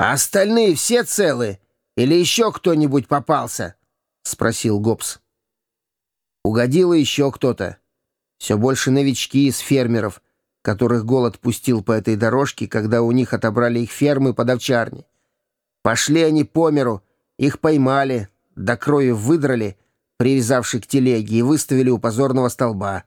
«А остальные все целы? Или еще кто-нибудь попался?» — спросил Гоббс. Угодило еще кто-то. Все больше новички из фермеров, которых голод пустил по этой дорожке, когда у них отобрали их фермы под овчарни. Пошли они по миру, их поймали, до крови выдрали, привязавши к телеге, и выставили у позорного столба.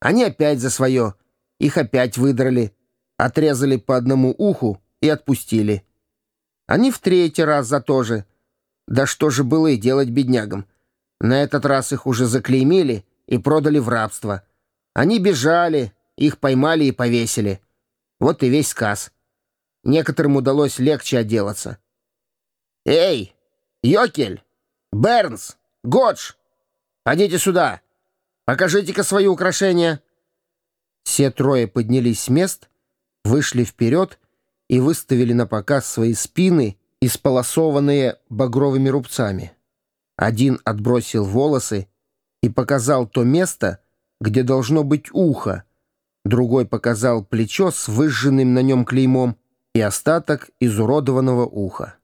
Они опять за свое, их опять выдрали, отрезали по одному уху и отпустили. Они в третий раз за то же. Да что же было и делать беднягам? На этот раз их уже заклеймили и продали в рабство. Они бежали, их поймали и повесили. Вот и весь сказ. Некоторым удалось легче отделаться. «Эй, Йокель! Бернс! Годж! Подите сюда! Покажите-ка свои украшения!» Все трое поднялись с мест, вышли вперед и выставили на показ свои спины, исполосованные багровыми рубцами. Один отбросил волосы и показал то место, где должно быть ухо, другой показал плечо с выжженным на нем клеймом и остаток изуродованного уха.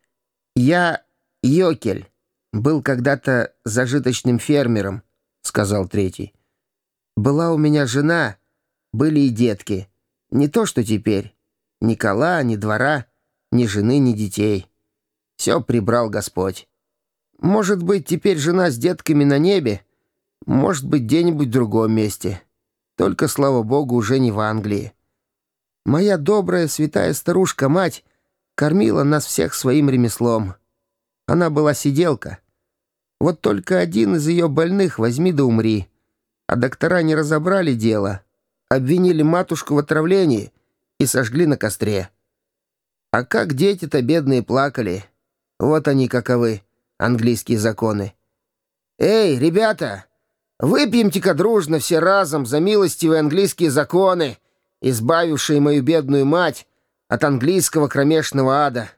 «Я Йокель, был когда-то зажиточным фермером», — сказал третий. «Была у меня жена, были и детки. Не то, что теперь. Ни кола, ни двора, ни жены, ни детей. Все прибрал Господь. Может быть, теперь жена с детками на небе, может быть, где-нибудь в другом месте. Только, слава богу, уже не в Англии. Моя добрая святая старушка-мать кормила нас всех своим ремеслом. Она была сиделка. Вот только один из ее больных возьми да умри. А доктора не разобрали дело. Обвинили матушку в отравлении и сожгли на костре. А как дети-то бедные плакали. Вот они каковы, английские законы. «Эй, ребята, выпьемте-ка дружно все разом за милостивые английские законы, избавившие мою бедную мать от английского кромешного ада.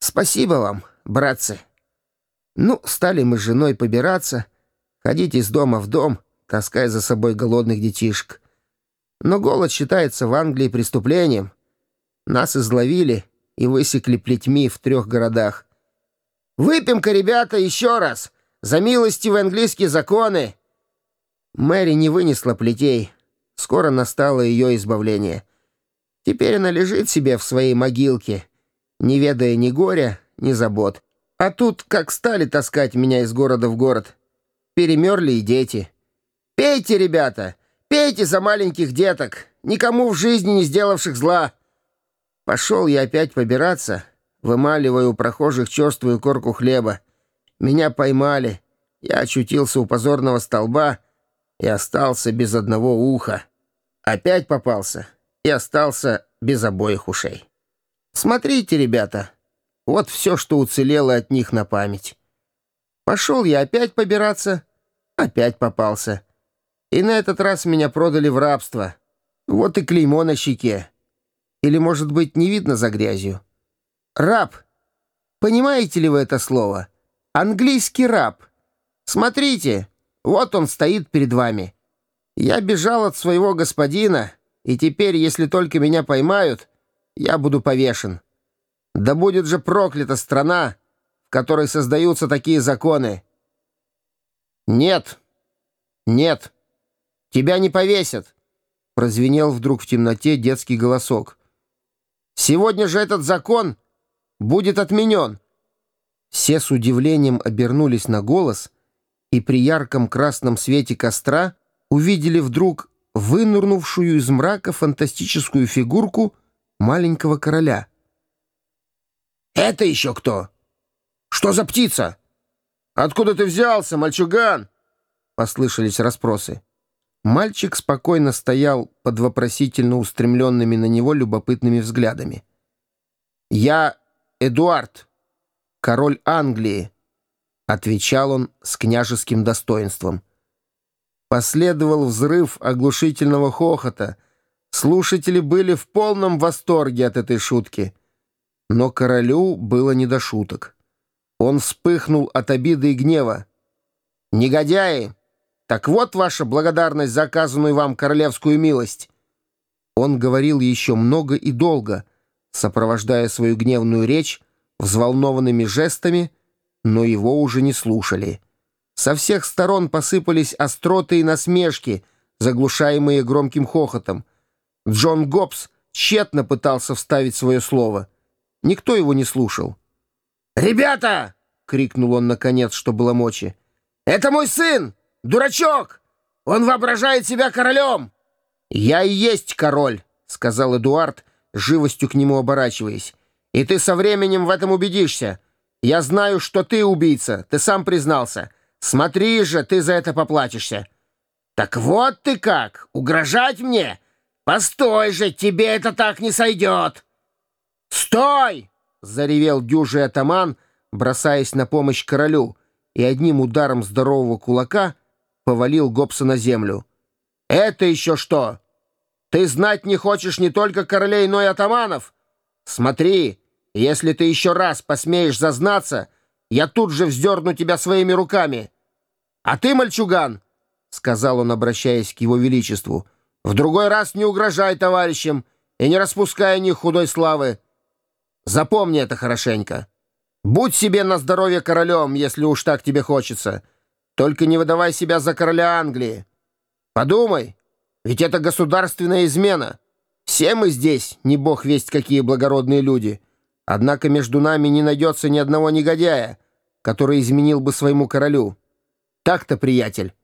Спасибо вам, братцы». Ну, стали мы с женой побираться, ходить из дома в дом, таская за собой голодных детишек. Но голод считается в Англии преступлением. Нас изловили и высекли плетьми в трех городах. «Выпьем-ка, ребята, еще раз! За милостивые английские законы!» Мэри не вынесла плетей. Скоро настало ее избавление. Теперь она лежит себе в своей могилке, не ведая ни горя, ни забот. А тут как стали таскать меня из города в город. Перемерли и дети. «Пейте, ребята! Пейте за маленьких деток, никому в жизни не сделавших зла!» Пошел я опять побираться, вымаливая у прохожих черствую корку хлеба. Меня поймали. Я очутился у позорного столба и остался без одного уха. Опять попался и остался без обоих ушей. Смотрите, ребята, вот все, что уцелело от них на память. Пошел я опять побираться, опять попался. И на этот раз меня продали в рабство. Вот и клеймо на щеке. Или, может быть, не видно за грязью? Раб. Понимаете ли вы это слово? Английский раб. Смотрите, вот он стоит перед вами. Я бежал от своего господина, и теперь, если только меня поймают, я буду повешен. Да будет же проклята страна, в которой создаются такие законы. Нет, нет, тебя не повесят, прозвенел вдруг в темноте детский голосок. Сегодня же этот закон будет отменен. Все с удивлением обернулись на голос и при ярком красном свете костра увидели вдруг вынурнувшую из мрака фантастическую фигурку маленького короля. «Это еще кто? Что за птица? Откуда ты взялся, мальчуган?» Послышались расспросы. Мальчик спокойно стоял под вопросительно устремленными на него любопытными взглядами. «Я Эдуард, король Англии», — отвечал он с княжеским достоинством. Последовал взрыв оглушительного хохота. Слушатели были в полном восторге от этой шутки. Но королю было не до шуток. Он вспыхнул от обиды и гнева. «Негодяи! Так вот ваша благодарность за оказанную вам королевскую милость!» Он говорил еще много и долго, сопровождая свою гневную речь взволнованными жестами, но его уже не слушали. Со всех сторон посыпались остроты и насмешки, заглушаемые громким хохотом. Джон Гоббс тщетно пытался вставить свое слово. Никто его не слушал. «Ребята!» — крикнул он наконец, что было мочи. «Это мой сын! Дурачок! Он воображает себя королем!» «Я и есть король!» — сказал Эдуард, живостью к нему оборачиваясь. «И ты со временем в этом убедишься. Я знаю, что ты убийца, ты сам признался. Смотри же, ты за это поплатишься». «Так вот ты как! Угрожать мне? Постой же, тебе это так не сойдет!» «Стой!» — заревел дюжий атаман, бросаясь на помощь королю, и одним ударом здорового кулака повалил Гобса на землю. «Это еще что? Ты знать не хочешь не только королей, но и атаманов? Смотри, если ты еще раз посмеешь зазнаться, я тут же вздерну тебя своими руками. А ты, мальчуган, — сказал он, обращаясь к его величеству, — в другой раз не угрожай товарищам и не распускай них худой славы. Запомни это хорошенько. Будь себе на здоровье королем, если уж так тебе хочется. Только не выдавай себя за короля Англии. Подумай, ведь это государственная измена. Все мы здесь, не бог весть какие благородные люди. Однако между нами не найдется ни одного негодяя, который изменил бы своему королю. Так-то, приятель.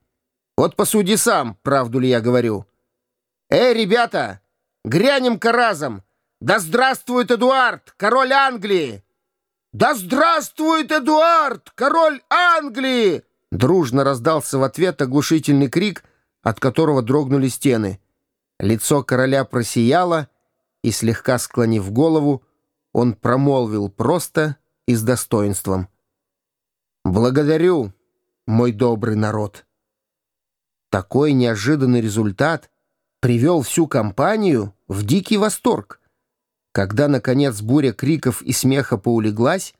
Вот посуди сам, правду ли я говорю. Эй, ребята, грянем-ка разом. Да здравствует Эдуард, король Англии! Да здравствует Эдуард, король Англии! Дружно раздался в ответ оглушительный крик — от которого дрогнули стены. Лицо короля просияло, и, слегка склонив голову, он промолвил просто и с достоинством. «Благодарю, мой добрый народ». Такой неожиданный результат привел всю компанию в дикий восторг. Когда, наконец, буря криков и смеха поулеглась,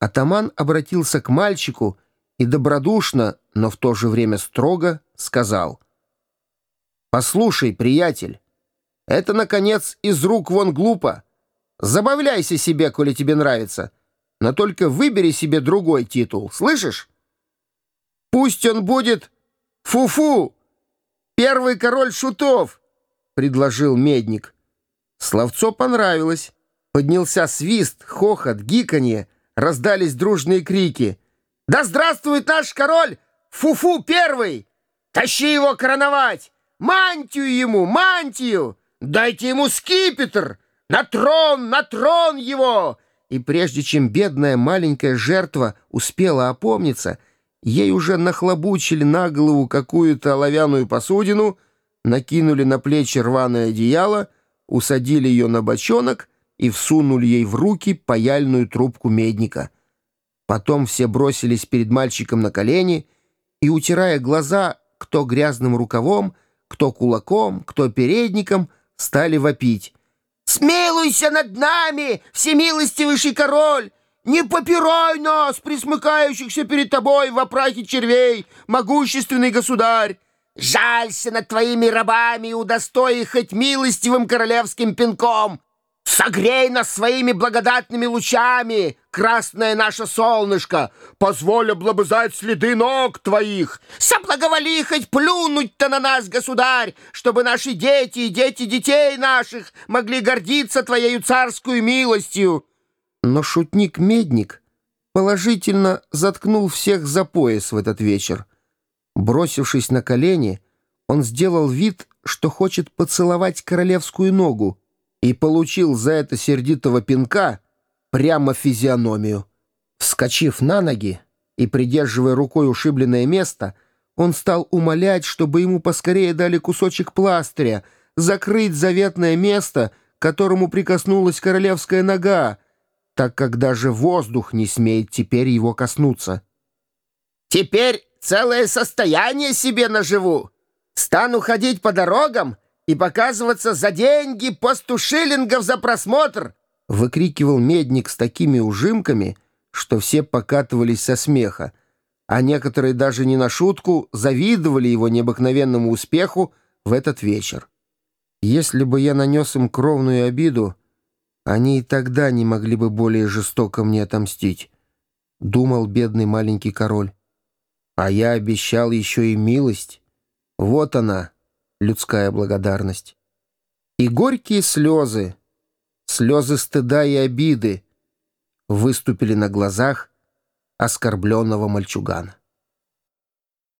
атаман обратился к мальчику и добродушно, но в то же время строго сказал — «Послушай, приятель, это, наконец, из рук вон глупо. Забавляйся себе, коли тебе нравится, но только выбери себе другой титул, слышишь? Пусть он будет Фу-фу, первый король шутов!» — предложил Медник. Словцо понравилось. Поднялся свист, хохот, гиканье, раздались дружные крики. «Да здравствует наш король! Фу-фу первый! Тащи его короновать! Мантию ему, мантию! Дайте ему скипетр! На трон, на трон его!» И прежде чем бедная маленькая жертва успела опомниться, ей уже нахлобучили на голову какую-то оловянную посудину, накинули на плечи рваное одеяло, усадили ее на бочонок и всунули ей в руки паяльную трубку медника. Потом все бросились перед мальчиком на колени и, утирая глаза, кто грязным рукавом, кто кулаком, кто передником, стали вопить. «Смилуйся над нами, всемилостивейший король! Не попирай нас, присмыкающихся перед тобой в опрахе червей, могущественный государь! Жалься над твоими рабами и удостой их хоть милостивым королевским пинком! Согрей нас своими благодатными лучами, красное наше солнышко, позволь облобызать следы ног твоих. Соблаговоли хоть плюнуть-то на нас, государь, чтобы наши дети и дети детей наших могли гордиться твоею царскую милостью. Но шутник-медник положительно заткнул всех за пояс в этот вечер. Бросившись на колени, он сделал вид, что хочет поцеловать королевскую ногу, и получил за это сердитого пинка прямо физиономию. Вскочив на ноги и придерживая рукой ушибленное место, он стал умолять, чтобы ему поскорее дали кусочек пластыря, закрыть заветное место, к которому прикоснулась королевская нога, так как даже воздух не смеет теперь его коснуться. «Теперь целое состояние себе наживу. Стану ходить по дорогам и показываться за деньги по сто шиллингов за просмотр!» Выкрикивал медник с такими ужимками, что все покатывались со смеха, а некоторые даже не на шутку завидовали его необыкновенному успеху в этот вечер. Если бы я нанес им кровную обиду, Они и тогда не могли бы более жестоко мне отомстить, — думал бедный маленький король. А я обещал еще и милость. Вот она, людская благодарность. И горькие слезы, слезы стыда и обиды выступили на глазах оскорбленного мальчугана.